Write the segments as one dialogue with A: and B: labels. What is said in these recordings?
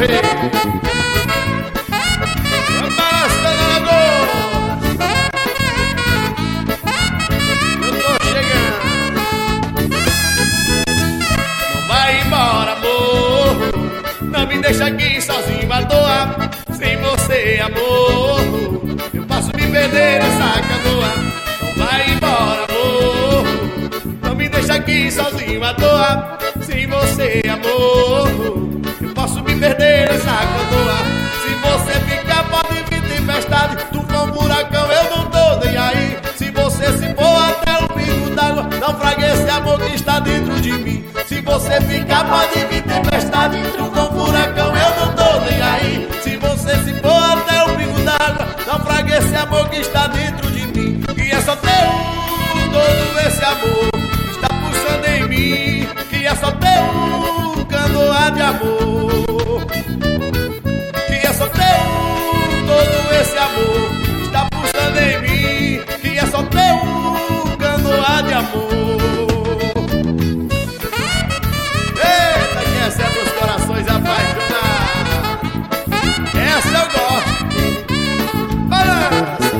A: Eu tô chegando. Não vai embora, amor. Não me deixa aqui sozinho à toa. Sem você, amor. Eu posso me perder nessa canoa. Não vai embora, amor. Não me deixa aqui sozinho à toa. Sem você, amor. Perder nessa canoa. Se você ficar, pode vir tempestade. For um furacão, eu não tô nem aí. Se você se for até o pingo d'água, naufrague esse amor que está dentro de mim. Se você ficar, pode vir tempestade. For um furacão, eu não tô nem aí. Se você se for até o pingo d'água, naufrague esse amor que está dentro de mim. E é só teu, todo esse amor Essa eu gosto. Balança.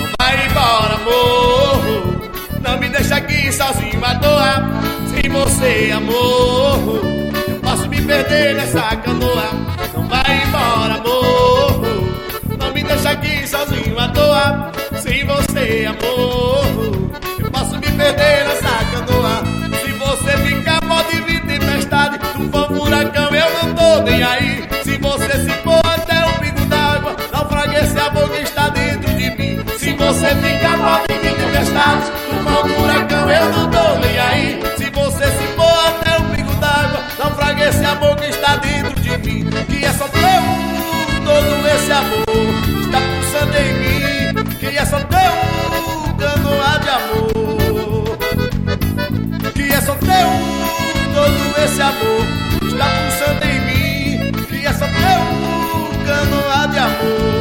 A: Não vai embora, amor. Não me deixa aqui sozinho à toa. Sem você, amor, eu posso me perder nessa canoa. Não vai embora, amor. Não me deixa aqui sozinho à toa. Sem amor, eu posso me perder nessa canoa. Se você ficar, pode vir tempestade. Um furacão, eu não tô nem aí. Se você se for até o pingo d'água, naufrague esse amor que está dentro de mim. Se você ficar, pode vir tempestade. Um furacão, eu não tô nem aí. Amor está pulsando em mim. Que só teu, canoa de amor.